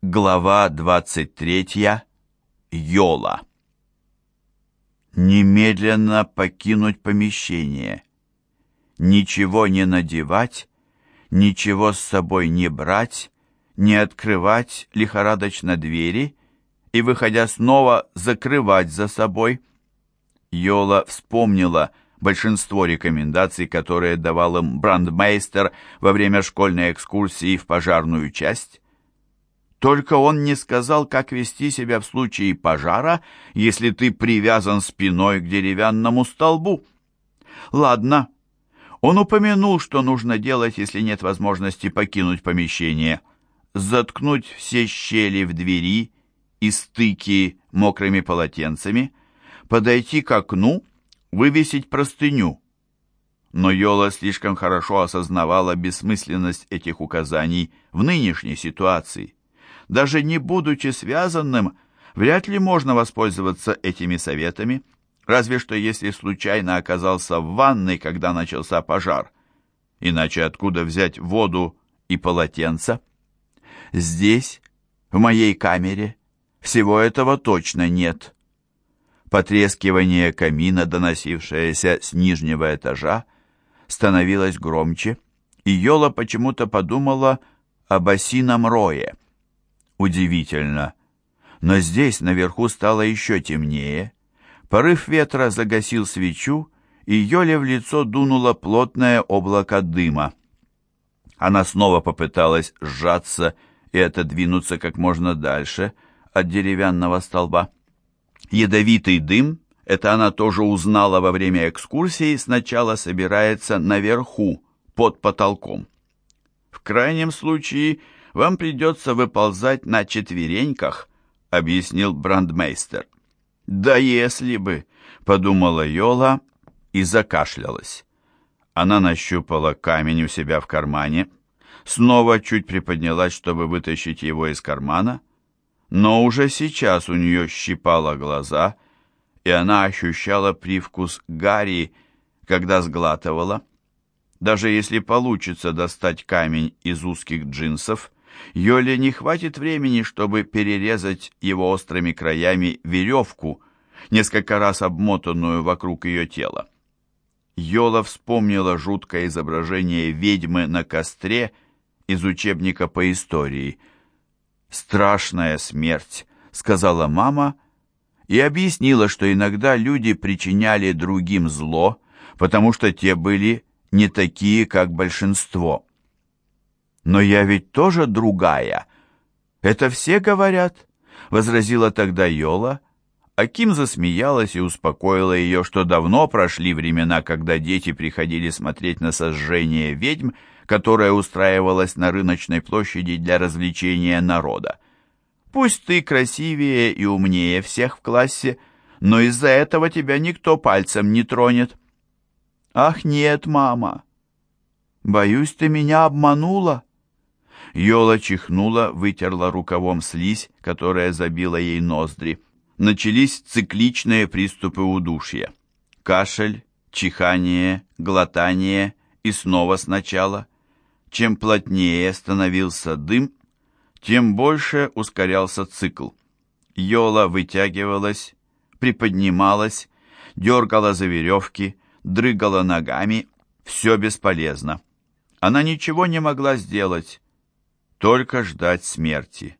Глава 23. Йола. Немедленно покинуть помещение. Ничего не надевать, ничего с собой не брать, не открывать лихорадочно двери и, выходя снова, закрывать за собой. Йола вспомнила большинство рекомендаций, которые давал им брандмейстер во время школьной экскурсии в пожарную часть, только он не сказал, как вести себя в случае пожара, если ты привязан спиной к деревянному столбу. Ладно. Он упомянул, что нужно делать, если нет возможности покинуть помещение. Заткнуть все щели в двери и стыки мокрыми полотенцами, подойти к окну, вывесить простыню. Но Йола слишком хорошо осознавала бессмысленность этих указаний в нынешней ситуации даже не будучи связанным, вряд ли можно воспользоваться этими советами, разве что если случайно оказался в ванной, когда начался пожар. Иначе откуда взять воду и полотенца? Здесь, в моей камере, всего этого точно нет. Потрескивание камина, доносившееся с нижнего этажа, становилось громче, и Йола почему-то подумала об осином рое — Удивительно. Но здесь наверху стало еще темнее. Порыв ветра загасил свечу, и Йоле в лицо дунуло плотное облако дыма. Она снова попыталась сжаться и отодвинуться как можно дальше от деревянного столба. Ядовитый дым, это она тоже узнала во время экскурсии, сначала собирается наверху, под потолком. В крайнем случае вам придется выползать на четвереньках», — объяснил брандмейстер. «Да если бы», — подумала Йола и закашлялась. Она нащупала камень у себя в кармане, снова чуть приподнялась, чтобы вытащить его из кармана, но уже сейчас у нее щипало глаза, и она ощущала привкус гари, когда сглатывала. Даже если получится достать камень из узких джинсов, Йоле не хватит времени, чтобы перерезать его острыми краями веревку, несколько раз обмотанную вокруг ее тела. Йола вспомнила жуткое изображение ведьмы на костре из учебника по истории. «Страшная смерть», — сказала мама, и объяснила, что иногда люди причиняли другим зло, потому что те были не такие, как большинство. «Но я ведь тоже другая». «Это все говорят», — возразила тогда Йола. А Ким засмеялась и успокоила ее, что давно прошли времена, когда дети приходили смотреть на сожжение ведьм, которое устраивалось на рыночной площади для развлечения народа. Пусть ты красивее и умнее всех в классе, но из-за этого тебя никто пальцем не тронет. Ах, нет, мама. Боюсь, ты меня обманула. Йола чихнула, вытерла рукавом слизь, которая забила ей ноздри. Начались цикличные приступы удушья. Кашель, чихание, глотание и снова сначала. Чем плотнее становился дым, тем больше ускорялся цикл. Йола вытягивалась, приподнималась, дергала за веревки, дрыгала ногами. Все бесполезно. Она ничего не могла сделать только ждать смерти.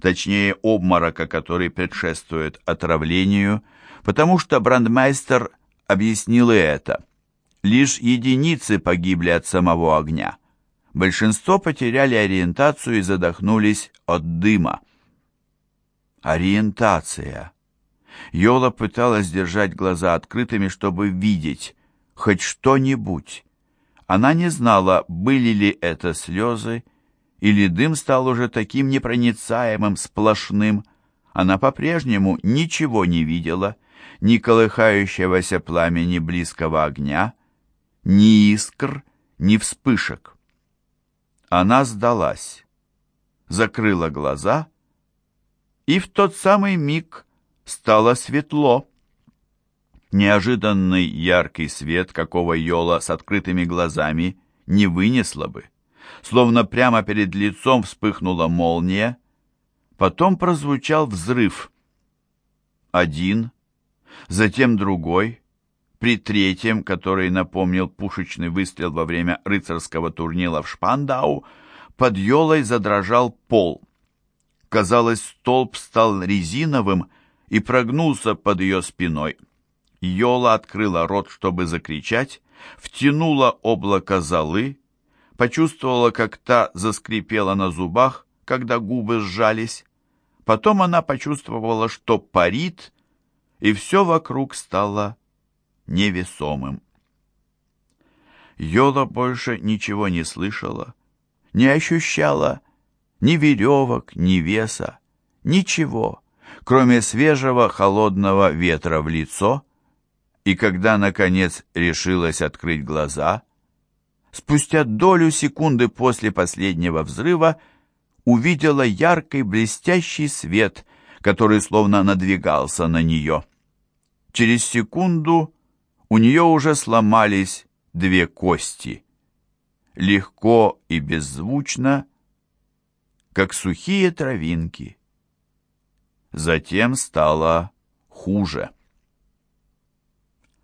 Точнее, обморока, который предшествует отравлению, потому что брандмейстер объяснил и это. Лишь единицы погибли от самого огня. Большинство потеряли ориентацию и задохнулись от дыма. Ориентация. Йола пыталась держать глаза открытыми, чтобы видеть хоть что-нибудь. Она не знала, были ли это слезы или дым стал уже таким непроницаемым, сплошным. Она по-прежнему ничего не видела, ни колыхающегося пламени близкого огня, ни искр, ни вспышек. Она сдалась, закрыла глаза, и в тот самый миг стало светло. Неожиданный яркий свет, какого Йола с открытыми глазами не вынесла бы словно прямо перед лицом вспыхнула молния. Потом прозвучал взрыв. Один, затем другой. При третьем, который напомнил пушечный выстрел во время рыцарского турнира в Шпандау, под елой задрожал пол. Казалось, столб стал резиновым и прогнулся под ее спиной. Йола открыла рот, чтобы закричать, втянула облако золы, почувствовала, как та заскрипела на зубах, когда губы сжались. Потом она почувствовала, что парит, и все вокруг стало невесомым. Йола больше ничего не слышала, не ощущала ни веревок, ни веса, ничего, кроме свежего холодного ветра в лицо, и когда, наконец, решилась открыть глаза, спустя долю секунды после последнего взрыва увидела яркий блестящий свет, который словно надвигался на нее. Через секунду у нее уже сломались две кости. Легко и беззвучно, как сухие травинки. Затем стало хуже.